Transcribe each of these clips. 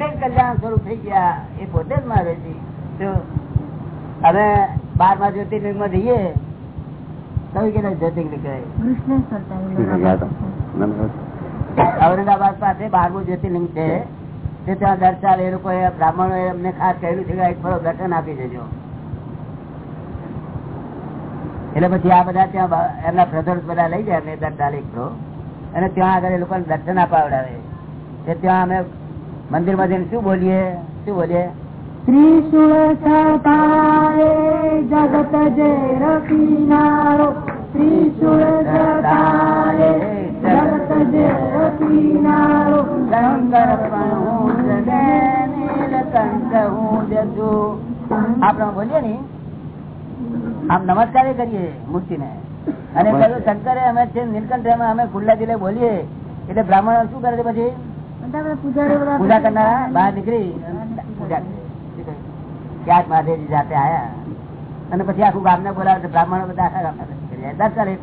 પોતે જ કલ્યાણ સ્વરૂપ થઈ ગયા એ પોતે જ મારે છે અમે બારમા જ્યોતિર્લિંગમાં જઈએ કયું કે જ્યોતિર્લિંગ કહેવાય? ઔરંગાબાદ પાસે બારમું જ્યોતિર્લિંગ છે. તે ત્યાં દર્શાવે એ લોકો બ્રાહ્મણો એમને ખાસ કહેલું છે કે એક ફરો દર્શન આપી દેજો. એટલે પછી આ બધા ત્યાં એમના બ્રધર્સ બધા લઈ જાય એમને દર એક અને ત્યાં આગળ એ લોકોને દર્શન અપાવડાવે તે ત્યાં અમે મંદિરમાં જઈને શું બોલીએ? શું બોલીએ? ત્રિશુળ સતારે જગત જે રખીનારો ત્રિશુળ સતારે જગત જે રખીનારો શંકર પણ હું જને નીલકંઠ હું જસુ આપણે બોલીએ ને? આમ નમસ્કાર કરીએ મૂર્તિ ને અને કહ્યું શંકરે અમે છે નીલકંઠ અમે ખુલ્લા દિલે બોલીએ. એટલે બ્રાહ્મણો શું કરે છે પછી? પૂજા કરનારા બહાર નીકળી પૂજા? ક્યાંક મહાદેવજી જાતે આયા. અને પછી આખું ગામને બોલાવે બ્રાહ્મણો બધા આખા ગામના કરી દસ ચાલે એક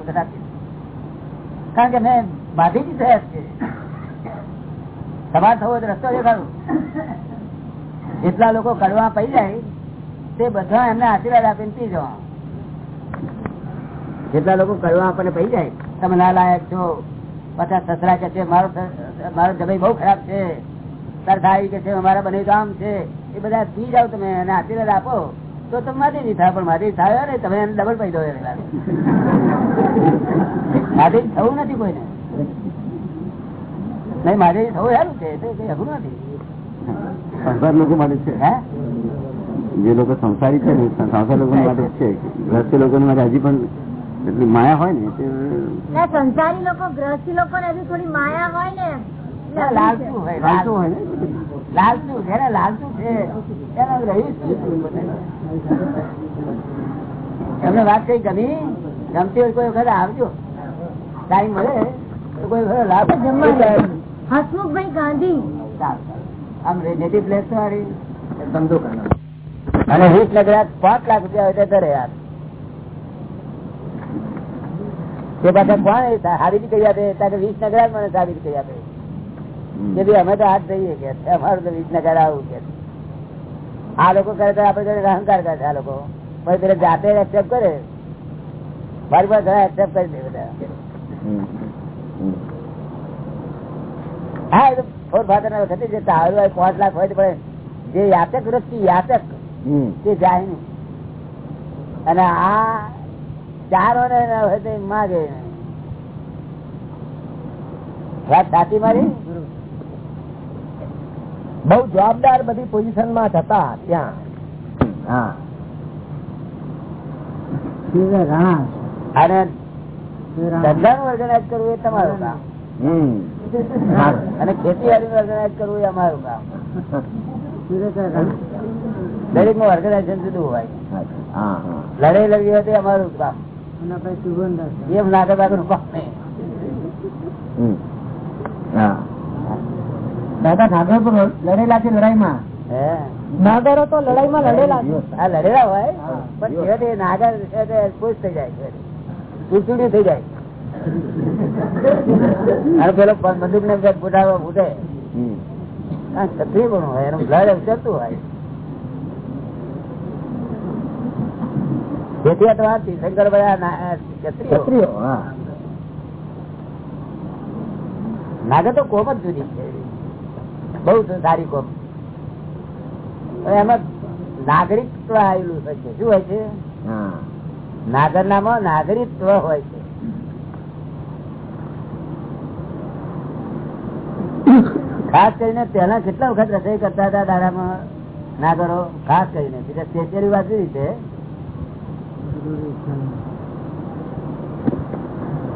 કારણ કે મેં મહાદેવજી થયા છે. સવાર થવો રસ્તો દેખાડું જેટલા લોકો કડવા પડી જાય તે બધા એમને આશીર્વાદ આપીને પી જવા. જેટલા લોકો કડવા આપણને પડી જાય તમે ના લાયક છો પાછા સસરા કે છે મારો મારો જમાઈ બહુ ખરાબ છે. તાર ભાઈ કે છે અમારા બને કામ છે. એ બધા પી જાવ તમે અને આશીર્વાદ આપો. તો તમે માધી થાય પણ માધી થાય ને તમે એને ડબલ પૈ દો થવું નથી કોઈને. નહીં મારે થવું સારું છે તો કઈ અઘરું નથી. સંસાર લોકો માટે છે. હે? જે લોકો સંસારી છે ને સંસાર લોકો માટે છે. ગ્રસ્તી લોકો માટે હજી પણ એટલી માયા હોય ને સંસારી લોકો ગ્રસ્તી લોકો ને હજી થોડી માયા હોય ના, લાલચુ જેને છે એને રહ્યું? એમને વાત કઈ ગમી? ગમતી હોય કોઈ વખત આવજો. ટાઈમ મળે તો કોઈ વખત લાભ હસમુખભાઈ ગાંધી. આમ નેટિવ પ્લેસ વાળી ધંધો કરવાનો. અને વીસ નગરાત પાંચ લાખ રૂપિયા હોય તો યાર. તે પાછા કોણ સારી રીતે કહી આપે ત્યાં વીસ નગરાત મને સારી રીતે કહી આપે કે અમે તો હાથ જઈએ કે અમારું તો વીસ આવું કે. આ લોકો કરે તો આપડે અહંકાર કરે આ લોકો. પણ પેલા જાતે એક્સેપ્ટ કરે. મારી પાસે ઘણા એક્સેપ્ટ કરી દે બધા. હા એ તો ફોર ફાધર ના વખતે જે તારું હોય પાંચ લાખ હોય પણ જે યાચક વૃત્તિ યાચક તે જાય નહીં અને આ ચારો ને હોય તો માગે સાચી મારી? બહુ જવાબદાર બધી પોઝિશનમાં હતા ત્યાં. હા. અને ધંધાનું ઓર્ગેનાઇઝ કરવું એ તમારું કામ. અને ખેતીવાડી નું ઓર્ગેનાઇઝ કરવું એ અમારું કામ. દરેકનું ઓર્ગેનાઇઝેશન જુદું હોય. લડાઈ લડવી હોય તો અમારું કામ. એમ નાગર બાગનું કામ નહીં? હમ. હા. દાદા નાગર તો લડેલા છે લડાઈમાં. નાગરો તો લડાઈમાં લડેલા છે. લડેલા હોય પણ એ નાગર ખુશ થઈ જાય. ચૂંટણી થઈ જાય. અને પેલો બંદૂક ને ફૂટાવો ફૂટે ક્ષત્રિય પણ હોય? એનું બ્લડ ઉતરતું હોય. તેથી આ તો આ તીર્થંકર બધા ક્ષત્રિયો. ક્ષત્રિયો નાગર તો કોમ જ જુદી છે. બહુ સારી કોમ. એમાં નાગરિકત્વ આવેલું હોય છે. શું હોય છે? હા. નાગર નામાં નાગરિકત્વ હોય છે. ખાસ કરીને પેલા કેટલા વખત રસોઈ કરતા હતા દાડામાં નાગરો? ખાસ કરીને. બીજા સ્ટેશનરી વાત રીતે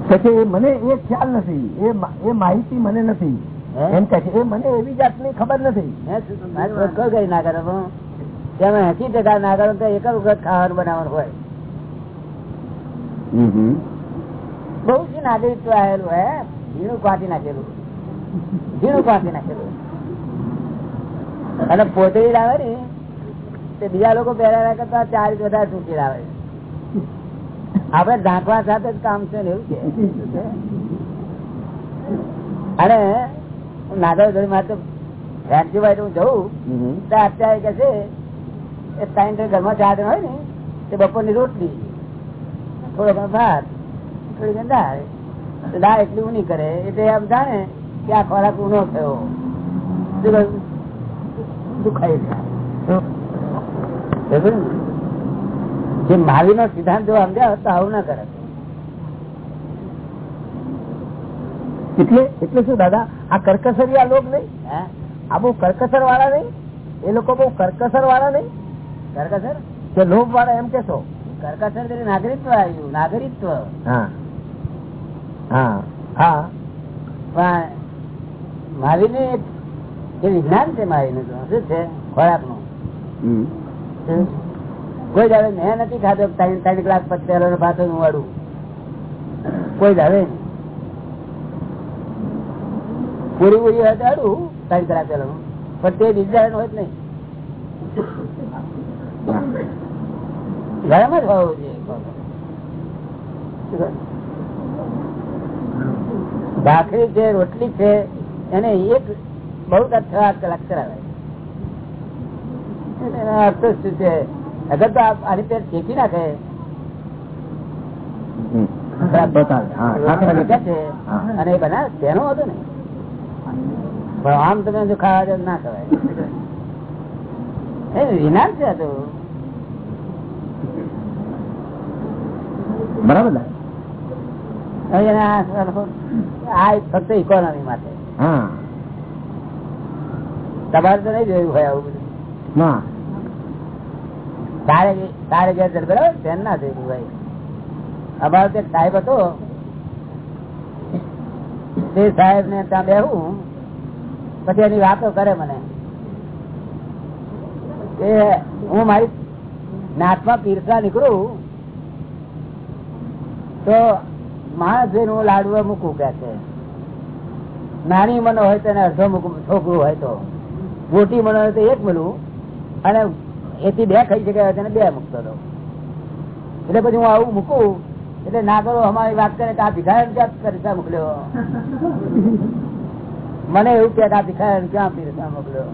પછી મને એ ખ્યાલ નથી. એ માહિતી મને નથી? એમ કે છે. મને એવી જાતની ખબર નથી. મેં શું- મારી પાસે કોઈ કઈ નાગરો તેમાં એસી ટકા નાગરો તો એક વખત ખાવાનું બનાવવાનું હોય. હમ હમ. બહુ જ નાગરિકત્વ આવેલું હે? ઝીણું કાઢી નાખેલું. ઝીણું કાઢી નાખેલું. અને પોતળી લાવે ને તે બીજા લોકો પહેરા કરતા ચાર વધારે ટૂંકી લાવે. આપડે ઢાંકવા સાથે જ કામ છે ને એવું છે અને નાગર ઘડી માં તો વાઇટ હું જઉં. તો અત્યારે કે છે એ ત્રણ ઘરમાં ચાર હોય ને તે બપોરની રોટલી થોડો ઘણો ભાત થોડી ઘણી દાળ. દાળ એટલી ઊની કરે એટલે આમ જાણે કે આ ખોરાક ઊનો થયો. ને? જે મહાવીર નો સિદ્ધાંત જો સમજ્યા તો આવું ના કરે એટલે એટલે શું દાદા આ કરકસરિયા લોક નહીં? આ બહુ કરકસર વાળા નહીં? એ લોકો બહુ કરકસર વાળા નહીં? કરકસર? કે લોભ વાળા એમ કેશો કરકસર નાગરિકત્વ આવ્યું નાગરિકત્વ. હા. હા હા. પણ મહાવીર ને એ વિજ્ઞાન છે મહાવીરનું શું છે? ખોરાકનું કોઈ જાવે મેં નથી ખાધો ત્રણ ત્રણ કલાક પચેલો ભાત વાળું કોઈ જાવે નહીં. પૂરી પૂરી હોય અડું ત્રણ કલાક પેલો પણ તે ડિઝાઇન હોય જ નહીં. ગરમ જ હોવું જોઈએ. ભાખરી છે રોટલી છે એને એક બહુ છ આઠ કલાક કરાવે. અર્થ શું છે? અગર તો આની પેટ ખેંચી નાખે. અને એ બનાવે. તેનો હતો ને પણ આમ તમે જો ખાવા જાવ ના ખવાય. એ વિનાશ છે આ તો. બરાબર આ ફક્ત ઇકોનોમી માટે. હા. તમારે તો નહીં જોયું હોય આવું બધું. તારે તારે ઘેર બરાબર ધ્યાન ના જોયું ભાઈ અમારો તો સાહેબ હતો તે સાહેબ ને ત્યાં બેહું, પછી એની વાતો કરે મને. એ હું મારી નાથમાં પીરસા નીકળું, તો માણસ જઈને હું લાડવા મૂકું કે છે. નાની મનો હોય તો એને અડધો મૂકું, છોકરું હોય તો. મોટી મનો હોય તો એક મળું અને એથી બે ખાઈ શકાય હોય તો બે મૂકતો હતો એટલે પછી હું આવું મૂકું એટલે ના કરો, અમારી વાત કરે કે આ ભિખારી ક્યાં પીરસા મોકલ્યો? મને એવું કે આ ભિખારી ક્યાં પીરસા મોકલ્યો?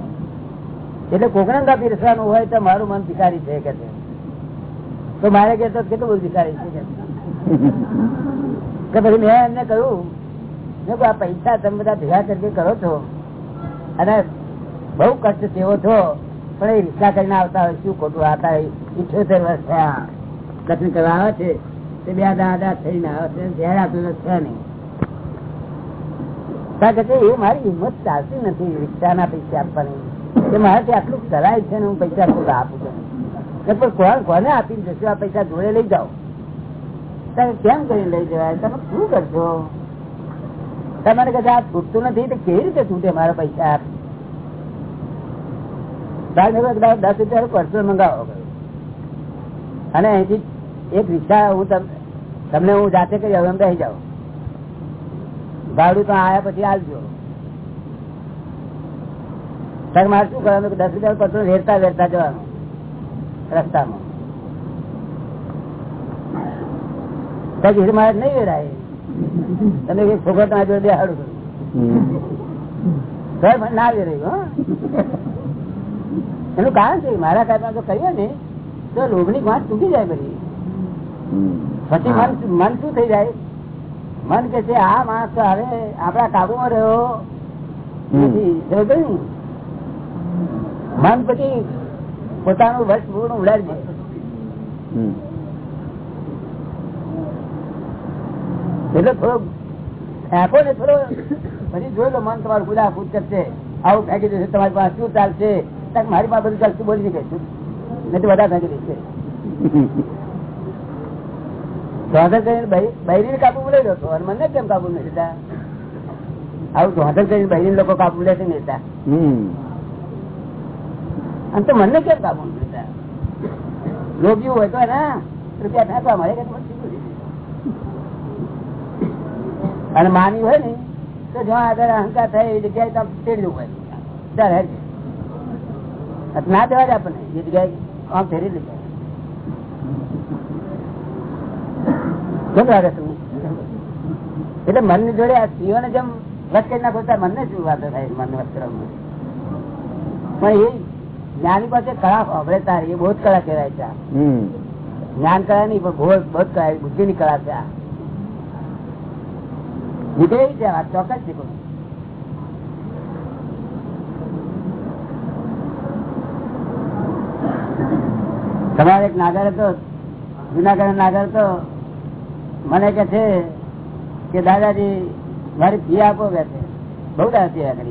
એટલે કોકણંગા પીરસવાનું હોય તો મારું મન ભિખારી છે કે તો મારે કે તો કેટલું બધું ભિખારી છે કે પછી મેં એમને કહ્યું આ પૈસા તમે બધા ભેગા કરીને કરો છો, અને બહુ કષ્ટ તેવો છો, પણ એ રિક્ષા કરીને આવતા હોય, શું ખોટું? આવતા હોય ઇઠ્યોતેર વર્ષ થયા દર્શન કરવા આવે છે. મારી હિંમત ચાલતી નથી રિક્ષાના પૈસા આપવાની. કે મારાથી આટલું કરાય છે ને હું પૈસા ખોટા આપું છું. પણ કોને આપીને જશો? આ પૈસા જોડે લઈ જાઓ. કેમ કરીને લઈ જવાય? તમે શું કરશો? તમારે કદાચ આ છૂટતું નથી, તો કેવી રીતે છૂટે મારા પૈસા? આપ દસ હજાર પરસો મંગાવો. અને અહીંથી એક રિક્ષા હું તમ- તમને હું જાતે કહી જાઉં બેસી જાઓ. ભાડું તો આયા પછી આવજો મારે શું કરવાનું દસ હજાર પત્રો વેરતા વેરતા જવાનું રસ્તામાં. પછી મારે નહીં વેરાય. તમે એક ના તમારી જોડે તો પણ ના વેરાયું હો. એનું કારણ છે મારા કાયદા જો કહીએ ને તો લોભની ગાંઠ તૂટી જાય બધી. પછી મન મન શું થઈ જાય? મન કે છે આ માણસ તો હવે આપડા કાબુમાં રહ્યો. નથી? મન પછી પોતાનું વર્ષ પૂર્ણ ઉડાડી દે. એટલે થોડો આપો ને થોડો પછી જોઈ લો મન તમારું ગુલા કૂદ કરશે. આવું ફેંકી દેશે તમારી પાસે શું ચાલશે? મારી પાસે બધું ચાલતું બોલી શકે છું. નથી તો બધા ફેંકી દેશે ધોધર કરીને બૈરી કાબુ લઈ લો અને મને કેમ કાબુ લેતા આવું ધોધર કરીને લોકો કાબુ લેશે નહીં લેતા અને તો મને કેમ કાબુ લેતા લોભી હોય તો ના રૂપિયા ફેંકવા મળે. અને માની હોય ને તો જો આગળ અહંકાર થાય એ જગ્યાએ તો દેવું હોય. ના દેવા જ આપણને એ જગ્યાએ આમ ફેરી લીધા કેમ લાગે તું એટલે મનની જોડે આ સ્ત્રીઓને જેમ વચ કરી નાખો ત્યારે મનને શું વાતો થાય? મન વચ કરવામાં પણ એ જ્ઞાની પાસે કળા સાંભળે તારી એ બહુ જ કળા કહેવાય છે. જ્ઞાન કળા નહીં પણ બહુ બહુ જ કળા બુદ્ધિ ની કળા છે આ. નીકળેલી છે આ વાત ચોક્કસ છે તમારે એક નાગર હતો જુનાગઢ નાગર હતો. મને કે છે કે દાદાજી મારી ફી આપો કે છે. બહુ દાદા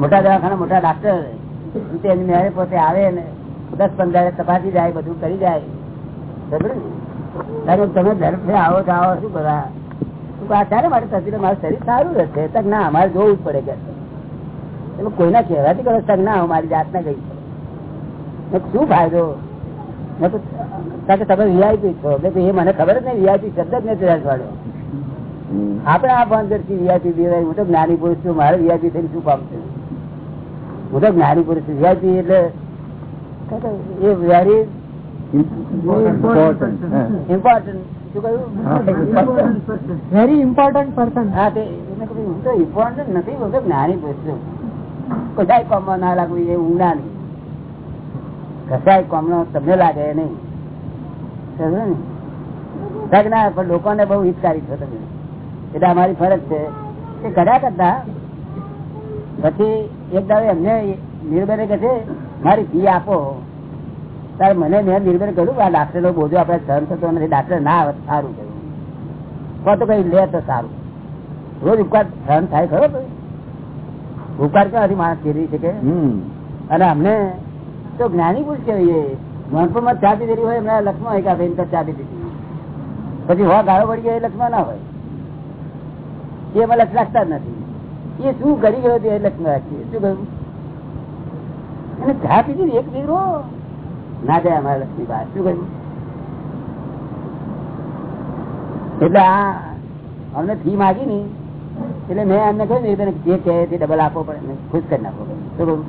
મોટા દવાખાના મોટા ડાક્ટર એની મેરે પોતે આવે ને દસ પંદર તપાસી જાય બધું કરી જાય. બરાબર ને? તમે ધર્મ આવો તો આવો શું બધા ક્યારે માટે થતી મારું શરીર સારું રહેશે. તક ના અમારે જોવું જ પડે કે એટલે કોઈના કહેવાથી કરો તક ના મારી મારી જાતને ગઈ શું ફાયદો? મેં કીધું, કારણ કે તમે વીઆઈપી છો. એટલે એ મને ખબર જ નહીં વીઆઈપી શબ્દ જ નથી રાખવાડ્યો આપડે આ ભાનથી વીઆઈપી બીવાય હું તો જ્ઞાની પુરુષ છું. મારે વીઆઈપી થઈને શું કામ છે? હું તો જ્ઞાની પુરુષ છું. વીઆઈપી એટલે એ very important very important person હા. તે હું તો ઇમ્પોર્ટન્ટ નથી. હું તો જ્ઞાની પુરુષ છું. કશાય કોમમાં ના લાગવું એ ઊંડા નહીં. કશાય કોમનો તમને લાગે નહીં. સમજો ને? પણ લોકોને બહુ હિતકારી છો તમે. એટલે અમારી ફરજ છે એ કર્યા કરતા. પછી એક દાડે એમને નિર્ભરે કહે છે મારી ફી આપો. ત્યારે મને મેં નિર્ભર કર્યું આ ડાક્ટર નો બોજો આપણે સહન થતો નથી ડાક્ટર ના આવે સારું કહ્યું કો તો કઈ લે તો સારું. રોજ ઉપકાર સહન થાય ખરો ઉપકાર ક્યાંથી માણસ કેરી શકે અને અમને તો જ્ઞાની પુરુષ કહેવાય નાનપણમાં ચા પીધેલી હોય, એમના લક્ષ્મણ એકા આ ચા પી દીધી પછી હો ગાળો પડી ગયો એ લક્ષ્મણ ના હોય. એ અમે લક્ષ રાખતા નથી. એ શું કરી ગયો એ લક્ષ્મણ રાખીએ શું કહ્યું? અને ચા પીધી એક દીકરો? ના જાય અમારા લક્ષ્મી બા, શું કહ્યું? એટલે આ અમને ફી માગી ની, એટલે મેં એમને કહ્યું ને જે કહે તે ડબલ આપવો પડે ખુશ કરી નાખો શું કહ્યું?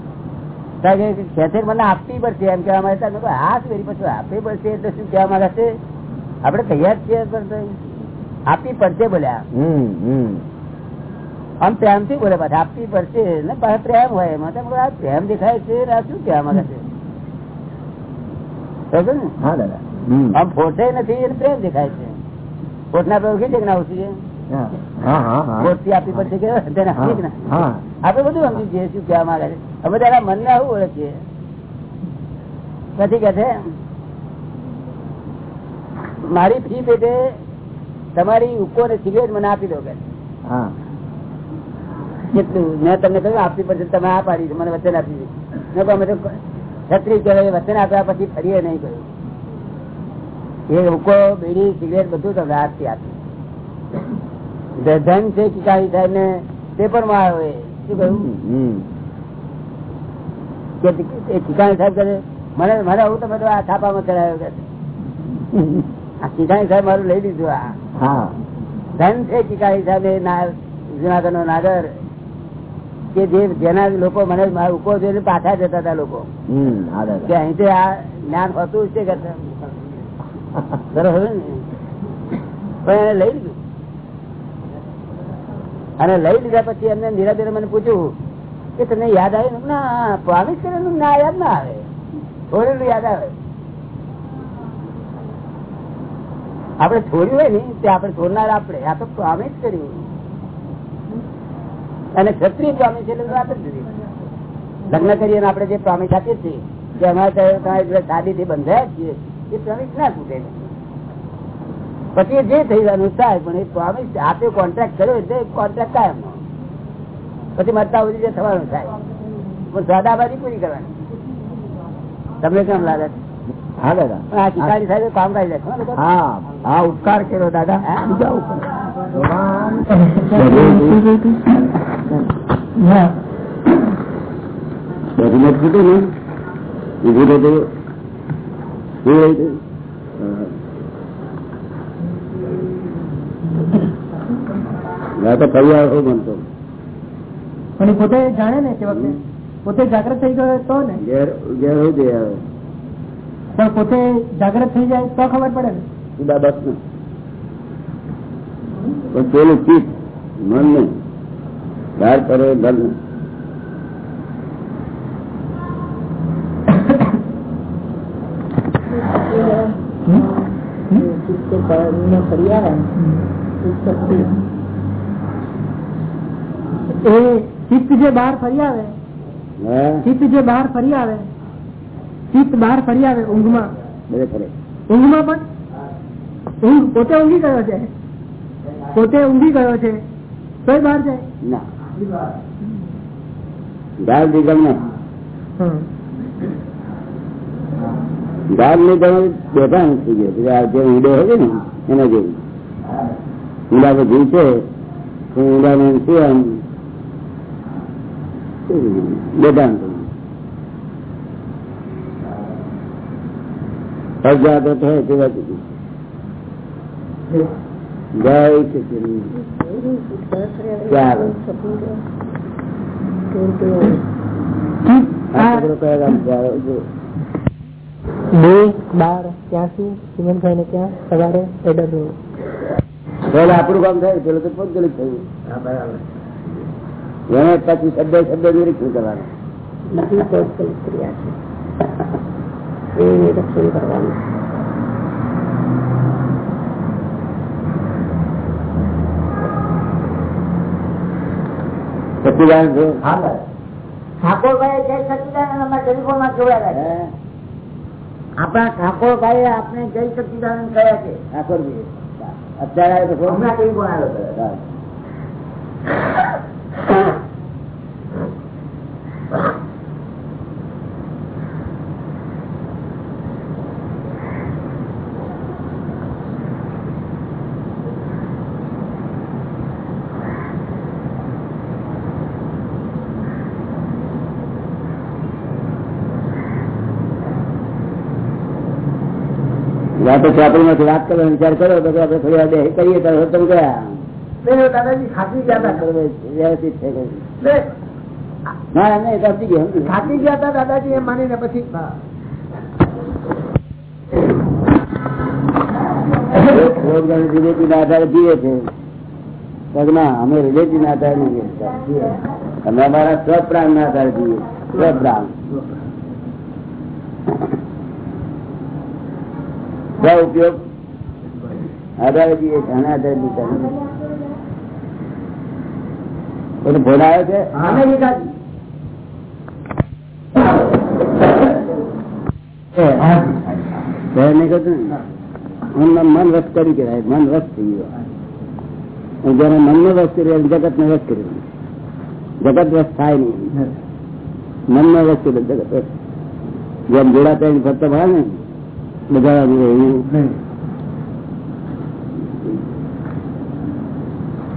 ખેતર મને આપવી પડશે એમ કહેવા માંગતા મેં હા શું પછી આપવી પડશે એટલે શું કહેવા માંગે છે? આપણે તૈયાર છીએ આપવી પડશે બોલ્યા. આમ પ્રેમથી બોલે પાછા આપવી પડશે. ને પાછા પ્રેમ હોય એમાં. આ પ્રેમ દેખાય છે આ શું કહેવા માંગે છે? હા દાદા. આમ ફોટે નથી પ્રેમ દેખાય છે. ફોટના પર ઓળખી છે? કે ના ઓળખી છે ફોટથી આપવી પડશે કે આપડે બધું સમજી છીએ શું કહેવા માંગે છે. અમે તારા મનને આવું ઓળખીએ પછી કે છે મારી ફી પેટે તમારી ઉકો ને સિગરેટ મને આપી દો કે. કેટલું? મેં તમને કહ્યું આપવી પડશે તમે આ પાડી મને વચન આપી દીધું અમે તો છત્રીસ કહેવાય વચન આપ્યા પછી ફરીએ નહીં કહ્યું. એ ઉકો બીડી સિગરેટ બધું તમને આજથી આપી. ધન છે કિકારી સાહેબ ને પેપરમાં આવ્યો શું કહ્યું? કે એ સાહેબ કહે મને મને આવું તમે તો આ છાપામાં ચડાયો કે આ ઠીકાણી સાહેબ મારું લઈ લીધું આ. ધન છે ઠીકાણી સાહેબ જુનાગઢ નો નાગર. કે જે જેના લોકો મને ઉકો જોઈને પાછા જતા હતા લોકો. કે અહીંથી આ જ્ઞાન હોતું છે કરતા બરોબર ને? પણ એને લઈ લીધું. અને લઈ લીધા પછી એમને નિરાબેન મને પૂછ્યું કે તમને યાદ આવ્યું ના, પ્રોમિસ કરેલું ના યાદ ના આવે. છોડેલું યાદ આવે. આપણે છોડ્યું હોય ને, તે આપણે છોડનાર આપણે. આ તો પ્રોમિસ કર્યું. અને ક્ષત્રિય પ્રોમિસ એટલે વાત જ લગ્ન કરીએ આપણે જે પ્રોમિસ આપીએ છીએ, કે અમારે શાદીથી બંધાયા છીએ, એ પ્રોમિસ ના તૂટે. પછી જે થઈ જવાનું થાય પણ એ પ્રોમિસ આપે કોન્ટ્રાક્ટ કર્યો એટલે કોન્ટ્રાક્ટ કાયમ. પછી મરતા સુધી જે થવાનું થાય. પણ સાદાબાજી પૂરી કરવાની. તમને કેમ લાગે? છે? હા દાદા. સાહેબ કામ હા હા ઉપકાર કર્યો દાદા? બીજા ઉપકાર રિમોટ ફૂટું ને? ઊભું તો? થયું. ના તો ફરી આવો બનતો. પણ પોતે જાણે ને તે વખતે? પોતે જાગૃત થઈ ગયો તો ને? ઘેર ઘેર હોય જઈ આવે. પણ પોતે જાગૃત થઈ જાય તો ખબર પડે ને? ખુદા બસ ને. પણ પેલું ચીજ મન ને ધાર કરે ધન ફરી આવે એ ચિત્ત જે બહાર ફરી આવે ચિત્ત જે બહાર ફરી આવે ચિત્ત બહાર ફરી આવે ઊંઘમાં. ઊંઘમાં પણ? ઊંઘ પોતે ઊંઘી ગયો છે? પોતે ઊંઘી ગયો છે? તોય બહાર જાય? ના. ગાળ ગાળ થઈ ગયો જે ઊંડો હોય ને એના જેવું. પર જીવ છે ઊંડા ને શું આમ અજાત થાય તે વાત જય સચિન ચાલો. બે બાર ત્યાંથી સિમનભાઈ ને ત્યાં સવારે એડર આપણું કામ થાય પેલું તો પૌદ્ગલિક થયું. એને પછી શબ્દ શબ્દ નિરીક્ષણ કરવાનું? આપણા ઠાકોરભાઈ આપણે જય સચિદાનંદ કયા છે. ઠાકોરજી અત્યારે યા તો ચોપડી વાત કરો, વિચાર કરો, તો આપણે થોડી વાર કરીએ, તો તમે ગયા દાદાજી ખાતી ગયા હતા ગયું. દાદાજી એમ પછી રિલેટિવ ના આધારે જીવે છે. તો અમે રિલેટિવ ના આધારે નહીં અમે અમારા સ્વપ્રાણ ના આધારે જીવીએ સ્વપ્રાણ. સ્વ ઉપયોગ આધારે જીવે છે આના આધારે નથી. કોઈને ફોન આવ્યો છે અને ગીતાજી બહેન ને કહ્યું ને, મનના મન વશ કરી કહેવાય મન વશ થઈ ગયો અને જયારે મનને વશ કર્યું જગત ને વશ કર્યું જગત વશ થાય નહીં મનને વશ કર્યું જગત વશ જેમ જોડા પહેરી ફરતા ભરા ને બધા એવું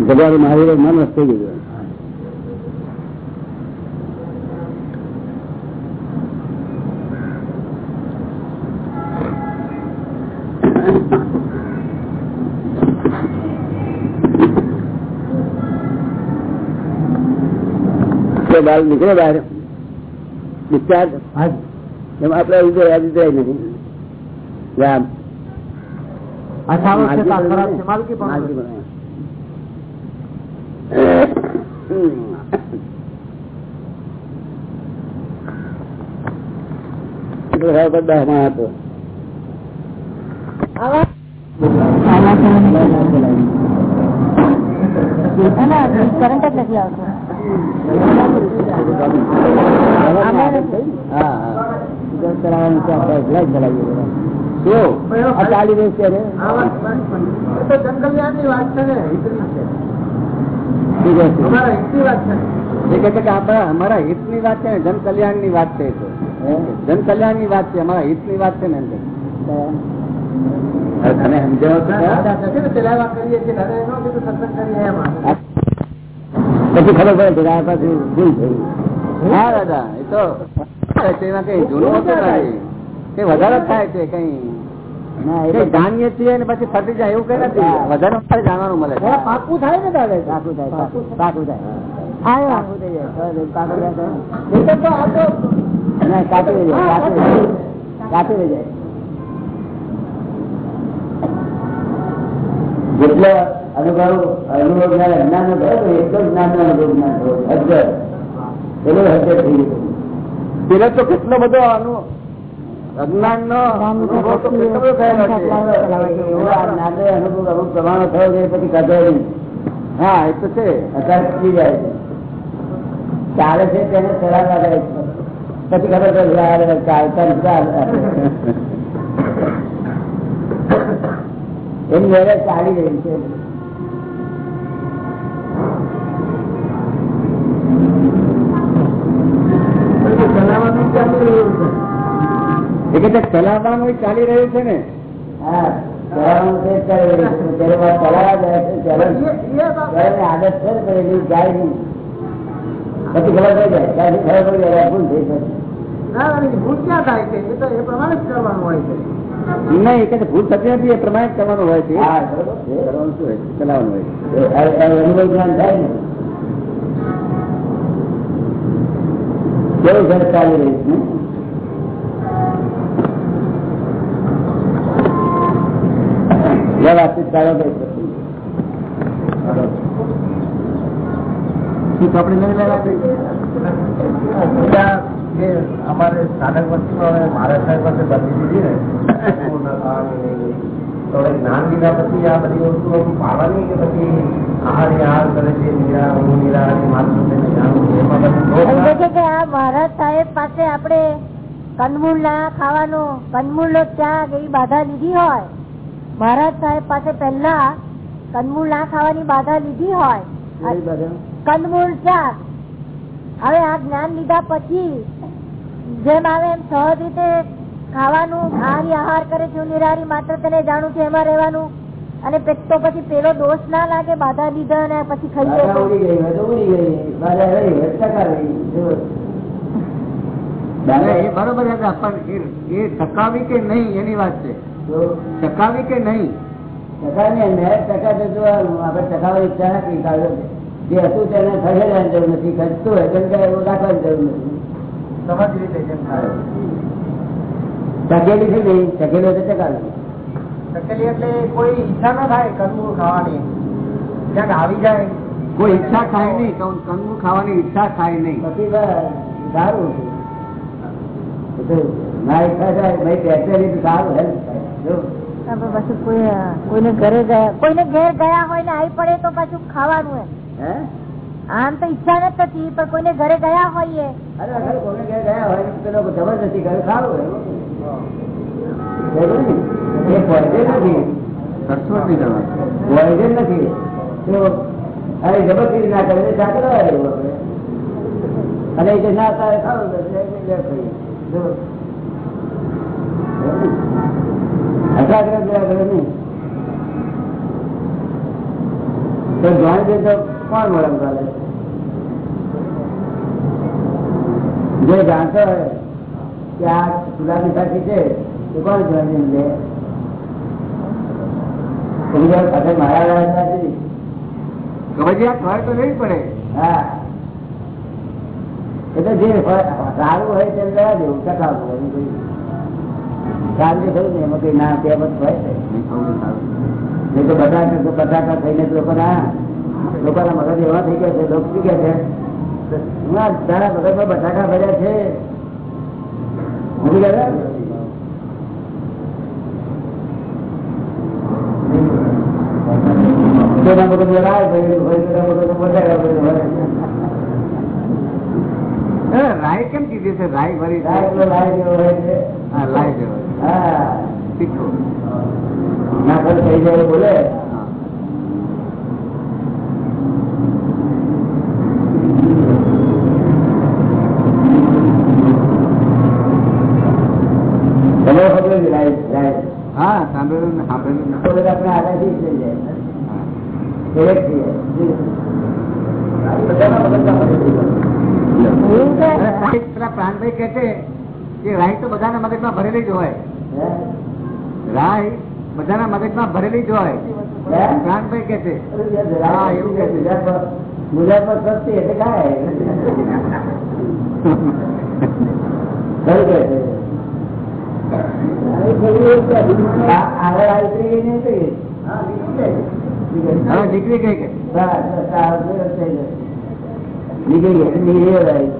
ભગવાન મહાવીર મન વશ થઈ ગયું તો બાર નીકળે બહાર. ડિસ્ચાર્જ. એમ આપડે ઊભો યાદ નથી રામ. હતો. કરંટ જ નથી આવતો. અમારા હિતની વાત છે ને જન કલ્યાણની વાત છે જન કલ્યાણની વાત છે અમારા હિતની વાત છે ને તમે સમજાવો છો? પછી ખબર પડે કે આ પાછું ભૂલ થઈ હા દાદા એ તો એમાં કઈ જૂનું હોતું નથી. કઈ વધારે થાય છે કઈ. જાણીએ છીએ ને પછી ફટી જાય એવું કઈ નથી. વધારે જાણવાનું મળે પાકું થાય ને દાદા પાકું થાય પાકું. થાય. પાકું થઈ જાય. રહી જાય જાય. જેટલો અનુભવ અનુભવ જ્ઞાન અજ્ઞાન નો થયો એટલો જ્ઞાન નો અનુભવ જ્ઞાન થયો હજર પેલો હજર થઈ ગયો પેલા તો કેટલો બધો અજ્ઞાન નો અનુભવ અમુક પ્રમાણો થયો છે પછી કદે હા એ તો છે. ચૂકી જાય છે. ચાલે છે તેને સલાહ પછી ખબર પડે ચાલતા નથી ચાલતા. એની મેરેજ ચાલી રહી છે. એ કે ચલાવવાનું ચાલી રહ્યું છે ને? હા આદત છે પછી ખબર પડી જાય ખબર પડી જાય ભૂલ થઈ શકે નહીં કે ભૂલ થતી નથી એ પ્રમાણે કરવાનું હોય છે. હા બરોબર. છે. કરવાનું શું હોય? ચલાવવાનું હોય અનુભવ જ્ઞાન થાય ને. કેવું ઘર ચાલી રહ્યું છે? વાતચીત ચાલો કઈ આપણે નવી લેવા અમારે સાધક વસ્તુમાં મહારાજ સાહેબ પાસે બદલી દીધી ને. તો જ્ઞાન લીધા પછી આ બધી વસ્તુઓ પાડવાની કે પછી આહાર આહાર કરે છે નિરા હું જાણવું એમાં બધું કે કે આ મહારાજ સાહેબ પાસે આપણે કંદમૂળ ના ખાવાનું કંદમૂળ નો ત્યાગ એવી બાધા લીધી હોય. મહારાજ સાહેબ પાસે પહેલા કંદમૂળ ના ખાવાની બાધા લીધી હોય. કંદમૂળ ત્યાગ. હવે આ જ્ઞાન લીધા પછી જેમ આવે એમ સહજ રીતે ખાવાનું આહારી આહાર કરે છે નિરારી માત્ર તેને જાણું છું એમાં રહેવાનું. અને તો પછી પેલો દોષ ના લાગે બાધા લીધા અને પછી ખાઈએ બાધા ઉડી ગઈ તો ઉડી ગઈ. બાધા રહી ટકા રહી. દાદા એ બરોબર હતા પણ એ એ ટકાવી કે નહીં એની વાત છે. ટકાવી કે નહીં? ટકા ને મેં ટકા તો જોવાનું. આપણે ટકાવાની ઈચ્છા નથી કાઢો જે હતું તેને ખસેડવાની જરૂર નથી ખસતું હોય તેને કઈ એવું રાખવાની જરૂર નથી. સહજ રીતે જેમ થાય. છે નહીં ટકેલી હોય તો ટકાવી એટલે કોઈ ઈચ્છા ના થાય કંદમૂળ ખાવાની. ક્યાંક આવી જાય. કોઈ ઈચ્છા થાય નહીં કંદમૂળ ખાવાની ઈચ્છા થાય નહીં. પછી સારું. ના ઈચ્છા થાય ભાઈ બેઠેલી તો સારું હેલ્પ જો. પાછું કોઈ કોઈને ઘરે ગયા કોઈને ઘેર ગયા હોય ને આવી પડે તો પાછું ખાવાનું હે? આમ તો ઈચ્છા જ નથી પણ કોઈને ઘરે ગયા હોઈએ. કોને ઘેર ગયા હોય તો પેલો જબરદસ્તી કરે સારું નથી. સરસ્વત નહીં જવાનું પોઈઝન નથી. તો અરે જબરદસ્તી ના કરે અને એ ના તારે ખાવું તો એટલે એટલે લે ખાઈએ. જો. હઠાગ્રહ જેવા કરે નહીં. તો જાણી દે તો કોણ મળે જે જાણતો હોય કે આ ગુલાબી સાથી છે એ કોણ જાણી લે મારા તો પડે. હા. એટલે જે સારું હોય તે લેવા દેવું ટકાવું કોઈ થયું ને એમાં કઈ ના હોય સારું. નહીં તો બટાકા તો બટાકા થઈને લોકો ના લોકોના મગજ એવા થઈ ગયા છે લોકો શું કે છે. તારા મગજમાં બટાકા ભર્યા છે. રાય કેમ કીધી છે? રાય ભરી? રાય જેવો હોય છે. હા રાય જેવો હા. તીખો ના કોઈ થઈ જાય બોલે હા. તમે ખબર છે રાય રાય હા સાંભળેલું ને? સાંભળેલું તો બધા આપણે આગળથી થઈ જાય. પ્રાણભાઈ કે છે કે રાય તો બધાના મગજમાં ભરેલી જ હોય? રાય બધાના મગજમાં ભરેલી જ હોય? પ્રાણભાઈ કે છે. હા, એવું કે છે. ગુજરાતમાં સસ્તી એટલે ખાય. નીકળી ગઈ. નીકળી ગઈ, ભાઈ.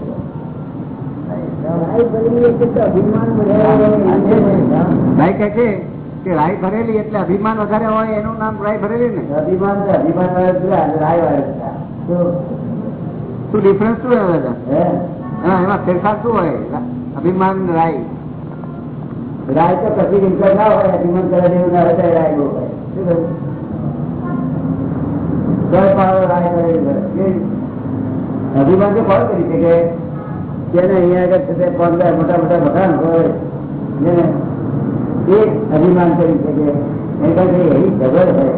કે છે કે રાય ભરેલી એટલે અભિમાન વધારે હોય એનું નામ રાય ભરેલી ને? અભિમાન અભિમાન રાય શું? ડિફરન્સ શું હોય એમાં ફેરફાર શું હોય? અભિમાન રાય. રાય તો કશી ઇન્કર ના હોય અભિમાન કરે જેવું ના હોય તો રાય બહુ હોય શું કહ્યું? કોઈ પાડો રાય કરેલી હોય. એ અભિમાન તો કોણ કરી શકે જેને અહીંયા આગળ છે તે પંદર મોટા મોટા મકાન હોય જેને એ અભિમાન કરી શકે એની પાસે એવી ખબર હોય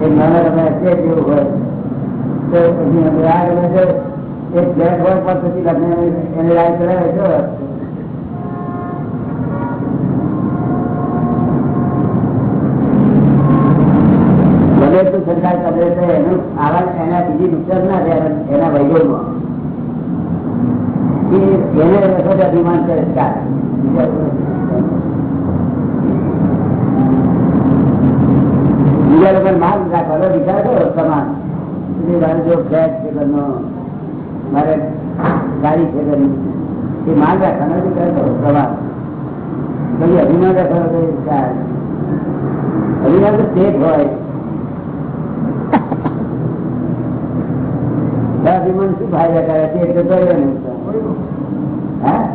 એક નાના નાના સ્ટેજ જેવું હોય તો અહીં આ ગમે છે એક ફ્લેટ હોય પણ પછી લગ્ન એને રાય કરાવે છો ભલે તો સરકાર કરે છે એનું આવા એના બીજી નુકસાન ના થાય એના વૈભવમાં કે એને વખત અભિમાન કરે સરકાર બીજા લોકો માલ રાખવાનો વિચાર કરો સમાન એટલે મારે જો ફ્લેટ છે ઘરનો મારે ગાડી છે ઘરની એ માલ રાખવાનો વિચાર કરો સમાન પછી અભિમાન રાખવાનો તો વિચાર અભિમાન તો સ્ટેટ હોય અભિમાન શું ફાયદા કરે છે એટલે તો એ નહીં. હા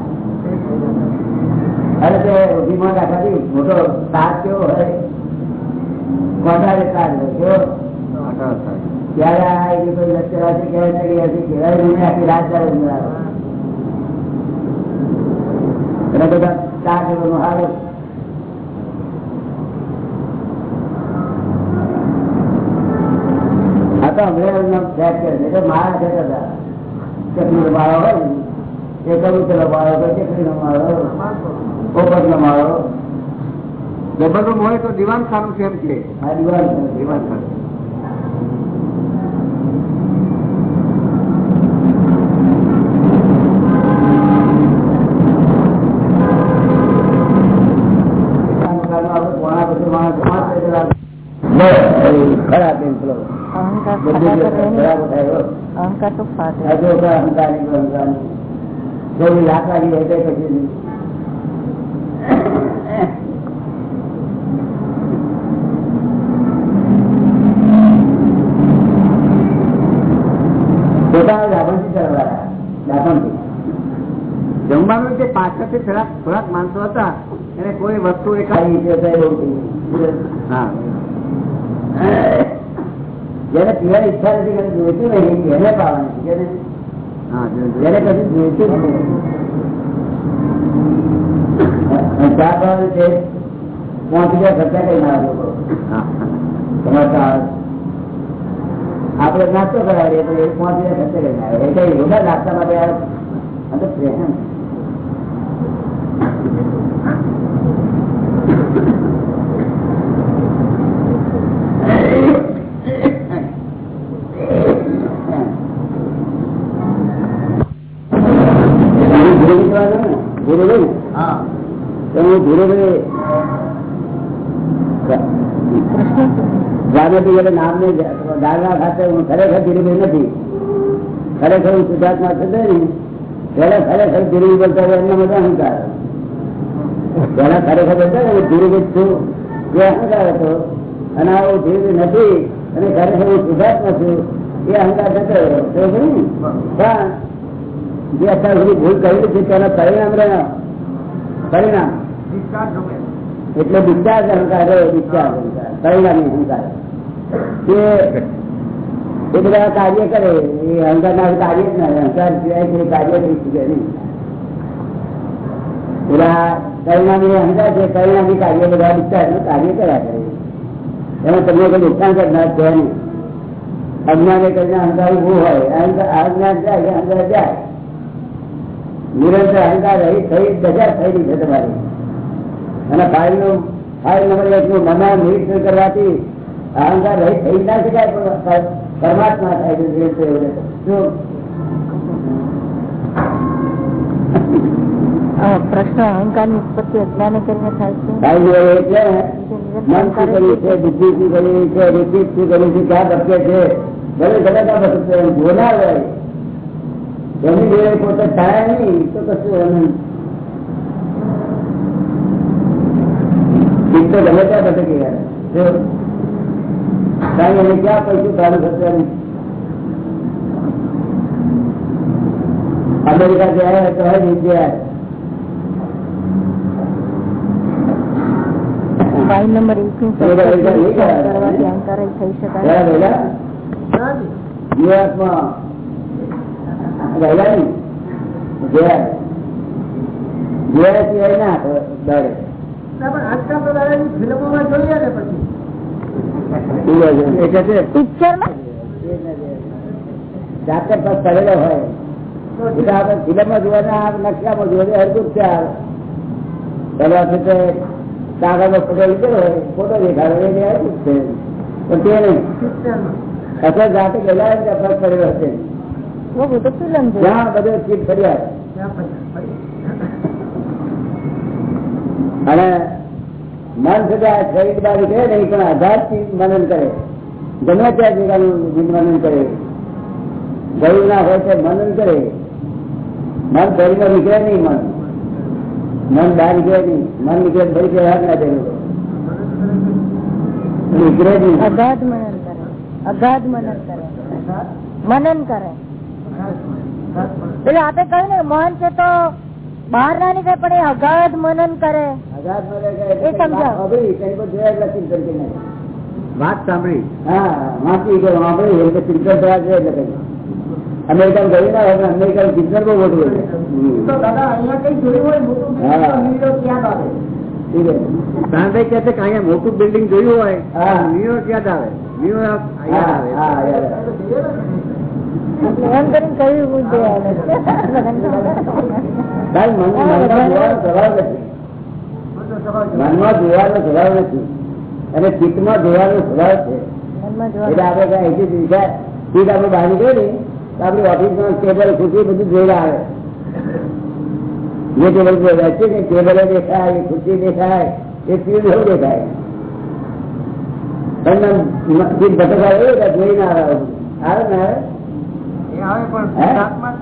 અરે તે અભિમાન રાખવાથી મોટો તાર કેવો હોય? વધારે તાર હોય કેવો? ત્યારે આ એ કોઈ લેક્ચર આવશે કહેવાય છે કે હજી કહેવાય નહીં આખી રાત ચાલે મારો. એટલે બધા તાર જેવો હાલો આ તો હમણાં એમનો ફ્લેટ કરે એટલે મારા બધા. ચકલીનો માળો હોય ને એ જબરદસ્ત હોય તો દિવાન ખાનું છે એમ છે. દિવાન ખાનું આ લાકડી હોય તો પછી પાંચ હજાર બસ, એ ખરાબ એમ પેલો. અહંકાર બધું જે ફટાકડ રહે ને, ખરાબ થાય એવો. અહંકાર તો ફાટે આ જો કોઈ અહંકાર નહીં, કોઈ અહંકાર નહીં. થોડી લાત લાગી હોય તો પછી નહીં. પોતાના. જમવાનું જે પાછળથી થોડાક થોડાક માણસો હતા એને કોઈ વસ્તુ એ ખાઈ જેને પીવાની ઈચ્છા નથી જોઈતું નહીં એને પાવાની જેને. જેને કશું જોઈતું નહીં. ચા પાવાનું છે પહોંચી ગયા ખર્ચા કઈ ના તમારે આપણે નાસ્તો કરાવીએ તો એ પાંચ રૂપિયા ખર્ચા કરી ના આવે એ યોગા નાસ્તા માટે આ પ્રેમ. ધીરે ધીરે ધીરે એટલે નામને જાણવા ખાતે હું ખરેખર ધીરુભાઈ નથી. ખરેખર હું શુદ્ધાત્મા થતો ને પેલા ખરેખર ધીરુભાઈ બોલતા હોય એમના બધા અહંકાર. પેલા ખરેખર બોલતા હું ધીરુભાઈ છું. એ અહંકાર હતો. અને આ હું ધીરુભાઈ નથી અને ખરેખર હું શુદ્ધાત્મા છું. એ અહંકાર થતો? પણ જે અત્યાર સુધી ભૂલ કરેલી છે તેના પરિણામ રહ્યા. પરિણામ. એટલે ડિસ્ચાર્જ અહંકાર રહ્યો ડિસ્ચાર્જ અહંકાર. પરિણામી અહંકાર. એ બધા કાર્ય કરે, એ અહંકાર ના કાર્ય જ ના અહંકાર સિવાય કોઈ કાર્ય કરી શકે નહીં. પેલા પરિણામી અહંકાર છે પરિણામી કાર્ય બધા વિચાર કાર્ય કર્યા કરે. એમાં તમને કોઈ નુકસાન કરનાર છે નહીં. અજ્ઞાને કરીને અહંકાર ઉભું હોય અજ્ઞાન જાય અહંકાર જાય. નિરંતર અહંકાર રહી, થઈ, બજાર થયેલી છે તમારી. અને ફાઇલનું ફાઇલ નંબર એક નું મના નિરીક્ષણ કરવાથી અહંકાર રહી થઈ ના શકાય પણ પર- પરમાત્મા થાય છે જે છે એવું. શું અ, પ્રશ્ન અહંકારની ઉત્પત્તિ અજ્ઞાને કરીને થાય છે ફાઇલ નંબર એક છે ને, જે મન શું નિરંતર કર્યું છે બુદ્ધિ શું કર્યું છે રીતિ શું કર્યું છે ક્યાં ભટકે છે ભલે ગમે ત્યાં ભટકશે એમ જોનાર હોય એની જોડે પોતે થાય નહીં તો કશું એનું ચિત્ત ગમે ત્યાં ભટકી ગયા કારણ એને ક્યાં પૈસું ચાલુ થશે અમેરિકા ગયા તો હોય નહીં ગયા નંબર ફિલ્મોમાં જોઈએ ને પછી. જાતે પગ કરેલો હોય. આપણે ફિલ્મમાં જોવાના નકશામાં જોવા હરકું ચાર પેલા છે કાગળનો ફોટો લીધેલો હોય ફોટો દેખાડો એ હરકું છે. પણ તે નહીં. અસર જાતે ગયેલા હોય ને ત્યાં પગ કરેલો હશે બહુ બધું ફિલ્મ છે. જ્યાં બધો ચીટ ફર્યા અને મન સદા શરીર બાજુ નીકળે નહીં, પણ આધારથી મનન કરે. ગમે ત્યાં જગાનું મનન કરે. ગયું ના હોય તો મનન કરે. મન શરીરમાં નીકળે નહીં મન. મન બહાર નીકળે નહીં. મન નીકળે ભરી કે હાથ ના દેવું નીકળે નહીં. અગાધ મનન કરે. અગાધ મનન કરે. મનન કરે. એટલે આપે કહ્યું ને, મન છે તો બહાર ના નીકળે, પણ એ અગાધ મનન કરે. સાંભળી એટલે. વાત સાંભળી હા વાંચી ગયો વાંભળી એટલે ચિંતન થયા છે એટલે કઈ. અમેરિકન ગયું ના હોય પણ અમેરિકન ચિંતન બહુ મોટું હોય છે. સાંભળી કે કે અહીંયા મોટું બિલ્ડિંગ જોયું હોય ન્યુયોર્ક યાદ આવે. ન્યુયોર્ક યાદ હા આવે. મનમાં જોવાનો સ્વભાવ નથી. અને ચિત્તમાં જોવાનો સ્વભાવ છે. એટલે. આપણે કઈ અહીંથી દીધા ચીજ આપણે બહાર નીકળે ને તો આપણી ઓફિસમાં ટેબલ ખુરશી બધું જોયેલા આવે. જે ટેબલ પર બેસે ને ટેબલે દેખાય ખુરશી દેખાય એ એવું દેખાય. એવું કે આવે આવે. ને આવે? એ આવે પણ હે?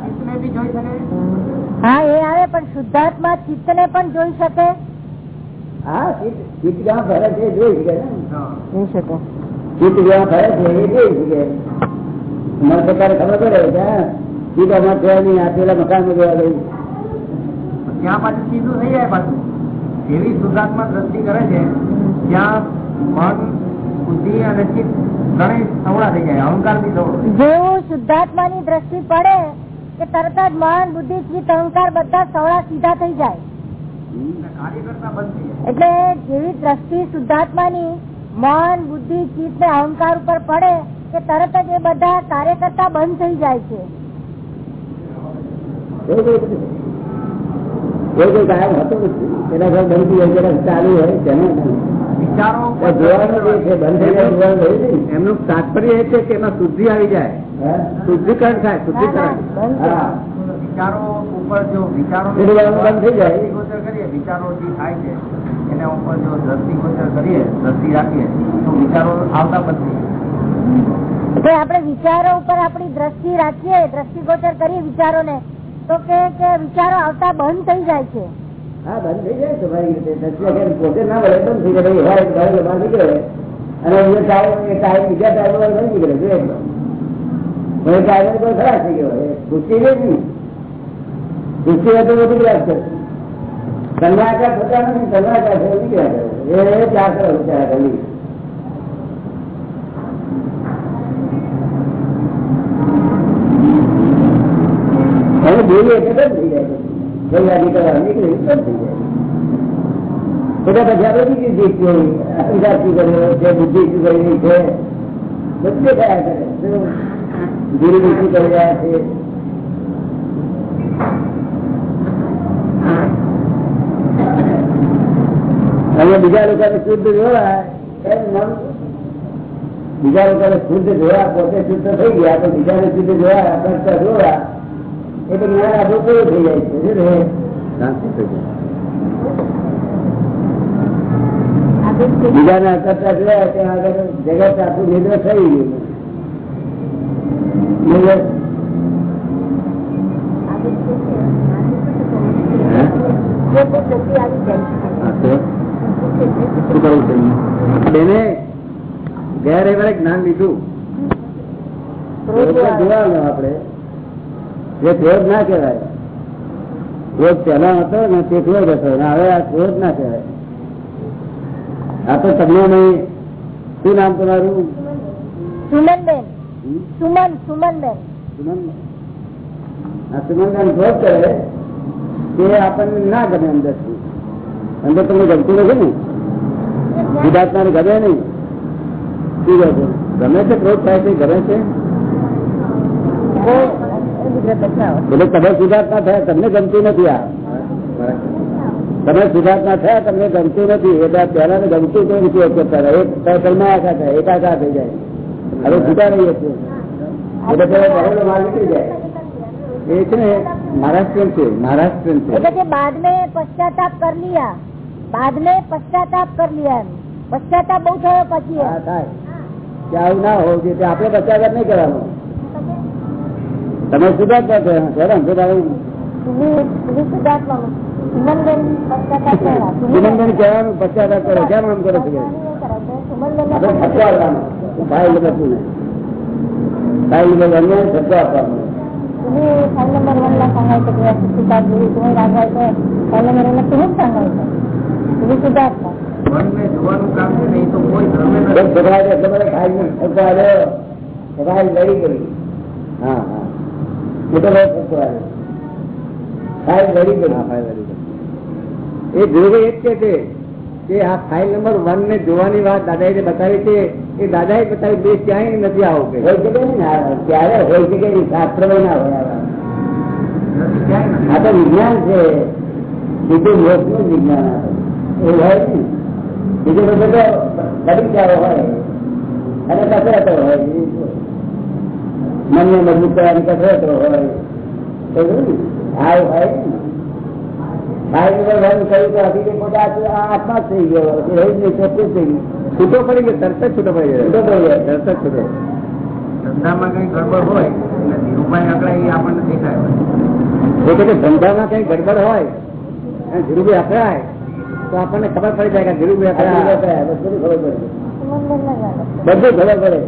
ચિત્તને બી જોઈ શકે? હા એ આવે પણ શુદ્ધાત્મા ચિત્ત ને પણ જોઈ શકે? હા ચિત્ત ચિત્ત જ્યાં ફરે છે એ જોઈ શકે ને. જોઈ શકે. ચિત્ત જ્યાં ફરે છે એ જોઈ શકે. મને સરકારે ખબર પડે હા, ચિત્ત અમારે થયા નહીં આ પેલા મકાનમાં જોવા ગયું. ત્યાં પાછું સીધું થઈ જાય પાછું. એવી શુદ્ધાત્મા દ્રષ્ટિ કરે છે ત્યાં મન બુદ્ધિ અને ચિત્ત ત્રણેય સવડા થઈ જાય અહંકારથી સવડો જેવું શુદ્ધાત્માની દ્રષ્ટિ પડે કે તરત જ મન બુદ્ધિ ચિત્ત અહંકાર બધા સવળા સીધા થઈ જાય. એટલે જેવી દ્રષ્ટિ શુદ્ધાત્માની મન બુદ્ધિ ચિત્ત ને અહંકાર ઉપર પડે કે તરત જ એ બધા કાર્યકર્તા બંધ થઈ જાય છે. કઈ કઈ હતું નથી. ઘર બંધ થઈ જાય ચાલુ હોય તેનું. એમનું તાત્પર્ય એ છે કે એમાં શુદ્ધિ આવી જાય. શુદ્ધિકરણ થાય શુદ્ધિકરણ. વિચારો ઉપર જો વિચારો બંધ થઈ જાય. ગોચર કરીએ વિચારો જે થાય છે એના ઉપર જો દ્રષ્ટિગોચર કરીએ દ્રષ્ટિ રાખીએ તો વિચારો આવતા બંધ થઈ આપણે વિચારો ઉપર આપણી દ્રષ્ટિ રાખીએ દ્રષ્ટિગોચર કરીએ વિચારોને તો કે કે વિચારો આવતા બંધ થઈ જાય છે. હા બંધ થઈ જાય સ્વાભાવિક રીતે પોતે ના વળે બંધ થઈ જાય બહાર નીકળે. અને એ ટાઈમ એ ટાઈમ બીજા ટાઈમ બંધ નીકળે છે એ ટાઈમ ખરાબ થઈ ગયો એ ખુશી રહે ખુશી હોય તો ખરાબ છે. કન્યાકાર થતા નથી કન્યાકાર છે નીકળ્યા કરે એ ચાર કરો વિચાર બોલીએ એટલે થઈ જાય. નીકળવા બધા પછી આપણે શું કર્યો છે બુદ્ધિ શું કરી છે? બધું થયા કરે? ગુરુ શું કરી છે? બીજા લોકોને શુદ્ધ જોવાય બીજા લોકોને શુદ્ધ જોવા પોતે શુદ્ધ થઈ ગયા તો બીજાને શુદ્ધ જોવા કરતા જોવા. એ તો જ્ઞાન આપણું પૂરું થઈ જાય છે બીજાના કરતા જોયા ત્યાં આગળ જગત આખું નિદ્ર થઈ ગયું. Thank. શું કરવું ગયા રવિવારે જ્ઞાન લીધું. જોવાનું આપણે. જે ક્રોધ ના કહેવાય. ક્રોધ પહેલા હતો ને તે ક્રોધ હતો. ને હવે આ ક્રોધ ના કહેવાય. આ તો તમને નહીં શું નામ તમારું? સુમનબેન? સુમન સુમનબેન. સુમન આ સુમનબેન ક્રોધ કરે. તે આપણને ના ગમે અંદર અંદર તમને ગમતું નથી ને? જીવાત્મા ને ગમે નહીં. ગમે છે, ક્રોધ થાય છે, ગમે છે? એટલે તમે સુધાર્થના થયા, તમને ગમતું નથી આ. તમે સુધાર્થના થયા, તમને ગમતું નથી. એટલે પહેલા ગમતું કોઈ નથી એક આખા થાય એકાકાર થઈ જાય. હવે સુધા રહીએ એટલે પહેલો માલ નીકળી જાય. એ છે ને મહારાષ્ટ્ર છે મહારાષ્ટ્ર છે. બાદ મેં પશ્ચાતાપ કરી લીયા. बाद में पश्चाताप कर लिया એમ પશ્ચાતાપ બહુ થયો પછી એમ. હા થાય કે આવું ના હોવું જોઈએ તે આપણે બચાવવા નહીં કરવાનું તમે સુધારતા થયા બરાબર સુધારું સુની- સુની સુધાર્થમાં. સુમનબેન પશ્ચાતાપ કર્યા. સુમનબેન કહેવાનું પશ્ચાતાપ કરો કેમ આમ કરો છો કે? સુમનબેનને આપણે ખર્ચો આપવાનો ફાઇલ બધું ને ફાઇલ બધું ખર્ચો આપવાનો तुम्ही फाईल नंबर वनला सांगायचं किंवा सुधार तुम्ही रागवायचं फाईल नंबर वनला तुम्हीच सांगायचं શુદ્ધાત્મા જોવાનું કામ એ તો ફાઇલ લડી ગઈ એ ધ્રુવે એ જ કે છે આ ફાઇલ નંબર વન ને જોવાની વાત દાદાએ બતાવી છે. એ દાદાએ બતાવી દેશ ક્યાંય નથી આવો કે હોય શકે નહીં? ત્યારે હોય શકે નહીં? શાસ્ત્ર ના હોય આ તો વિજ્ઞાન છે. બીજું મોક્ષનું વિજ્ઞાન આવે. એવું બધો બીજું તો પરીક્ષાઓ હોય. અને કસરતો હોય. બીજું? મનને મજબૂત કરવાની કસરતો હોય. તો આવું હોય ભાઈ કહ્યું તો હકીકત પોતે આત્મા થઈ ગયો. રહી નહીં ચોખ્ખું થઈ ગયું. છૂટો પડી ગયો તરત જ છૂટો પડી ગયો. છૂટો પડી ગયો. તરત જ છૂટો. ધંધામાં કઈ ગડબડ હોય? એટલે ધીરુભાઈ આગળ એ આપણને દેખાય. એ કે ધંધામાં કઈ ગડબડ હોય? અને ધીરુભાઈ અકળાય તો આપણને ખબર પડી જાય કે ગુરુ બધું ખબર પડે બધું ખબર પડે.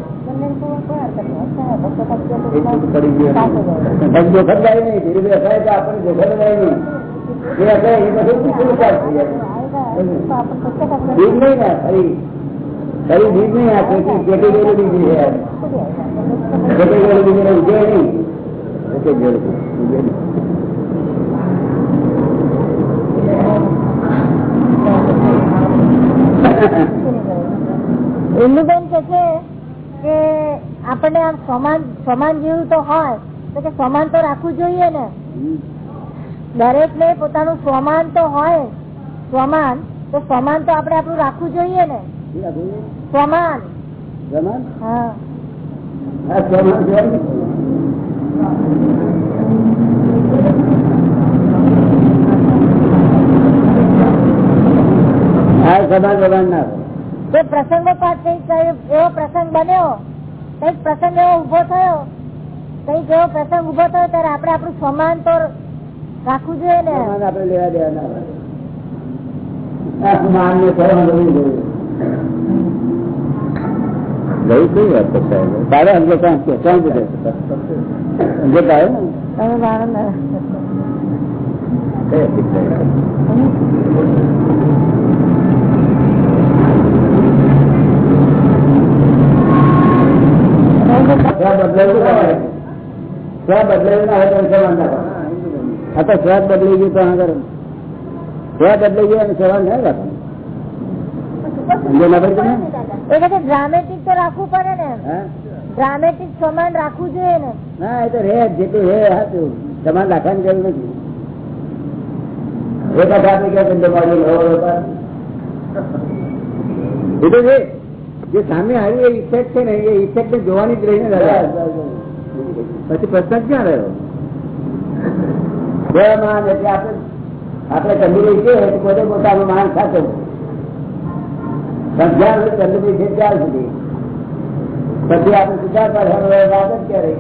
જોખમ જાય. નહીં. ધીરે ધીરે થાય તો આપણને જોખમ જાય નહીં. એ આપણે એ બધું શું વિચાર થઈ જાય. બીજ નહીં ને ફરી. ફરી બીજ નહીં આ પેટી પેટી છે. ગયેલું બીજ ઉગે નહીં. પેટી ગયેલું નહીં. ઇન્દુબેન કે છે કે આપણને આમ સમાન સમાન જેવું તો હોય તો કે સમાન તો રાખવું જોઈએ ને દરેક ને પોતાનું સ્વમાન તો હોય સ્વમાન તો સ્વમાન તો આપણે આપણું રાખવું જોઈએ ને? સ્વમાન સમાન? હા સમાન કહેવાય ને. હોય. પ્રસંગો પાસ એવો પ્રસંગ બન્યો કંઈક પ્રસંગ એવો ઊભો થયો કંઈક એવો પ્રસંગ ઊભો થયો ત્યારે આપડે આપણું સમાન તો રાખવું જોઈએ ને આપડે લેવા દેવા ના હોય. ને. ગઈ કઈ વાત તારે અંગે કાંઈ છે, કાંઈ બધે. અંગે તો આવે ને. તમે જાણો ને સ્વ બદલાયું સ્વ બદલાયું ના હોય તો સમાન ના આ તો સ્વાદ બદલાઈ ગયું તો આગળ સ્વાદ બદલાઈ ગયો અને સવાલ ના રાખવાનું ડ્રામેટિક તો રાખવું પડે ને. હા? ડ્રામેટિક સમાન રાખવું જોઈએ ને. ના એ તો રે જેટલું રે હતું સમાન રાખવાની જરૂર નથી. એક હાથ જે સામે આવ્યું એ ઇફેક્ટ છે ને એ ઇફેક્ટ ને જોવાની જ રહીને પછી પ્રશ્ન ક્યાં રહ્યો? બે માન એટલે આપણે આપણે તંદુરી છે પોતે પોતાનું માન સાચવું પણ જ્યાં સુધી તંદુરી છે ત્યાર સુધી. પછી આપણે સુધાર પાછળ વાત જ ક્યારે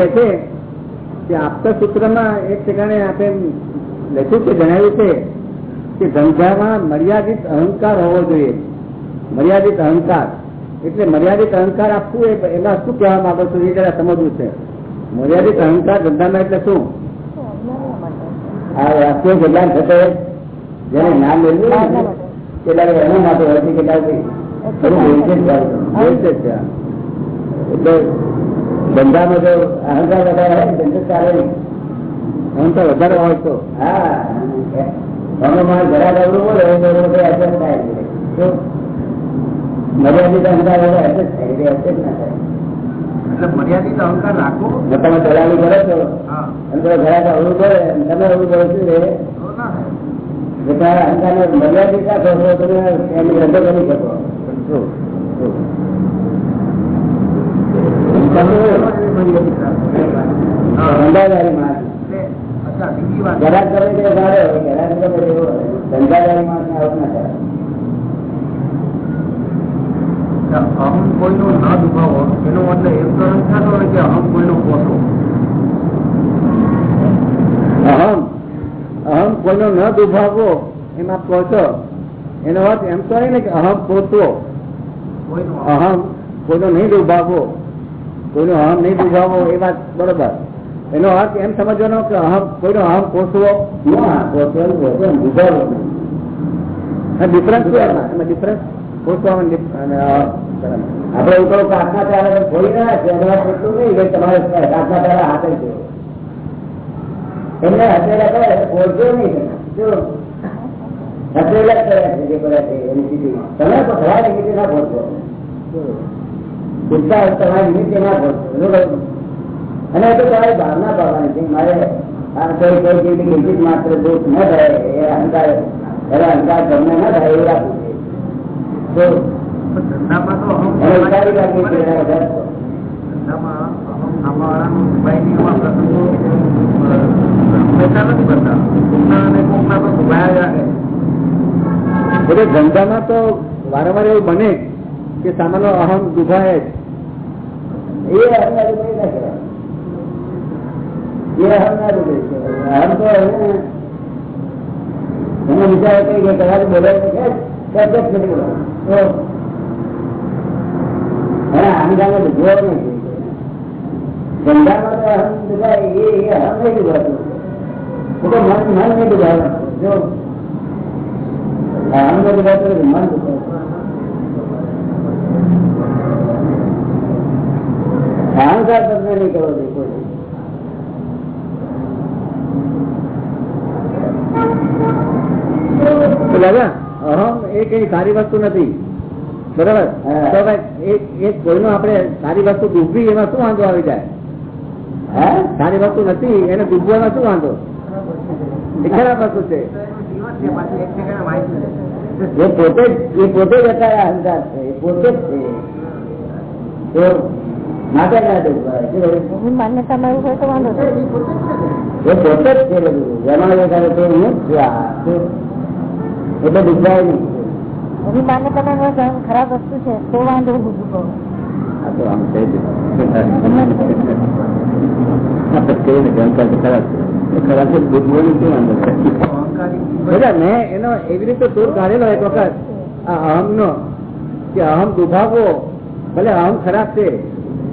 કે છે કે આપતા સૂત્રમાં એક ઠેકાણે આપણે લખ્યું છે જણાવ્યું છે કે ધંધામાં મર્યાદિત અહંકાર હોવો જોઈએ. મર્યાદિત અહંકાર. એટલે મર્યાદિત અહંકાર આપવું એ એના શું કહેવા માંગો છો એ જરા સમજવું છે. મર્યાદિત અહંકાર ધંધામાં એટલે શું? આ રાષ્ટ્રીય કલ્યાણ થશે જેને નામ લેવું કેટલાક એના માટે હોય છે કેટલાક. એટલે ધંધામાં જો અહંકાર વધારે હોય ધંધો ચાલે નહીં. અહંકાર વધારે હોય તો. હા. અમે મારે ઘરા અવરું બોલે એ બરોબર તો adjust થાય છે. મર્યાદિત અહંકાર હોય તો થાય એટલે adjust ના થાય. મર્યાદિત અહંકાર રાખવો તમે દલાલી કરો છો અને ઘરા બોલે તમે બોલો ના મર્યાદિત રાખો તો એની કરી શકો. ધંધાદારી માણસ. ઘરાક ગમે તે ભારે ઘરાક ગમે તેવો ધંધાદારી માણસને આવું ના અહમ કોઈનો ન દુભાવો એનો મતલબ એમ તો નથી થતો કે અહમ કોઈનો પોતો અહમ. અહમ કોઈનો ન દુભાવવો એમાં આપ એનો અર્થ એમ તો ને કે અહમ કોઈનો અહમ કોઈનો નહીં દુભાવવો કોઈનો અહમ નહીં બુજાવો એ વાત બરોબર. એનો અર્થ એમ સમજવાનો કે અહમ, કોઈનો અહમ પોષવો નહીં. ડિફરન્સ એમાં? ડિફરન્સ પોષવામાં આપણે એવું કહો પ્રાર્થના પહેલા તો થોડી ના છે એટલું નહીં કે તમારે પ્રાર્થના પહેલા હાથે છે એમને કરે બોલજો નહીં. શું? કર્યા છે, જે કર્યા છે, એની સ્થિતિમાં. તમે તો તમારી નિમિત્તે ના પહોંચો ઉત્સાહ તમારી નિમિત્તે ના પહોંચો અને એ તો તમારી ભાવના પાડવાની છે. મારે આ કોઈ કોઈ ચીજની કિંચિત માત્ર દોષ ન થાય એ અહંકાર એનો અહંકાર તમને ન થાય એવું રાખવું છે. ધંધામાં તો વારંવાર એવું બને કે સામાન્ય અહમ દુભાય જ. એ અહંકાર ના કહેવાય. એ અહંકાર. અહમ તો એને વિચાર કરી કે કદાચ બોલાય શબ્દ જ નથી બોલવાનો. તો એના અહંકારને દુભવો નહીં ધંધામાં તો અહમ મન નહીં દુભાવવાનું જો અહમ ને દુભાતું અહંકાર તમને નહીં કરવો જોઈએ કોઈ. દાદા અહમ એ કઈ સારી વસ્તુ નથી. બરાબર. તો ભાઈ કોઈનો આપણે સારી વસ્તુ ડૂબવી એમાં શું વાંધો આવી જાય? સારી વસ્તુ નથી એને ડૂબવામાં શું વાંધો? એ ખરાબ વસ્તુ છે. એ પોતે જ એ પોતે જ અત્યારે અહંકાર છે એ પોતે જ છે. એવું હોય તો વાંધો એ પોતે જ છે બધું. જેમાં દેખાડે તો હું જ છું આ. શું? એટલે દુખાય નહીં. એની માન્યતામાં એવું હોય કે આમ ખરાબ વસ્તુ છે તો વાંધો દાદા મેં એનો એવી રીતે દૂર કાઢેલો એક વખત આ અહમ નો કે અહમ દુભાવો ભલે અહમ ખરાબ છે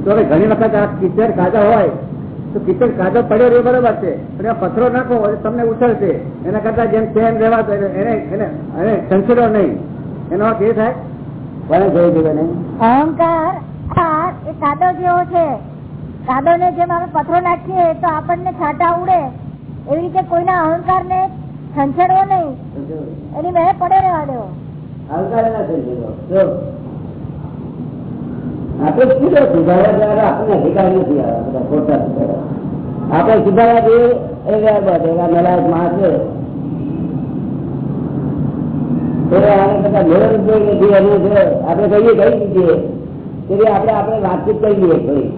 તો હવે ઘણી વખત આ કિચડ કાદા હોય તો કિચડ કાદો પડ્યો રહ્યો બરોબર છે. પણ આ પથરો નાખો તમને ઉછળશે. એના કરતા જેમ ચેન રહેવા એને એને એને નહીં. એનો અર્થ એ થાય કોને જોઈ અહંકાર એ કાદો જેવો છે. કાદો ને જેમ આપણે પથરો નાખીએ તો આપણને છાટા ઉડે. એવી રીતે કોઈના અહંકાર ને છંછેડવો નહીં. એની મેં પડે રહેવા દેવો. અહંકાર ના આપણે કીધો સુધારા દ્વારા અધિકાર નથી બધા ખોટા સુધારા. આપણે સુધારા જોઈએ એ બસ એવા નલાયક માણસ છે. તો આપણે તેથી આપણે આપણે વાતચીત કરી લઈએ થોડી.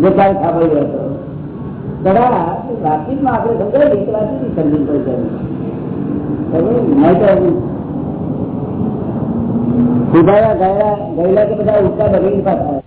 જે કાંઈ ખાબડી ગયો હતો. વાતચીતમાં આપણે સમજાવીએ કે વાતચીત સમજી પડી જાય નહીં તો સુધારા ગયેલા ગયેલા કે બધા ઉઠતા બગડી પાછા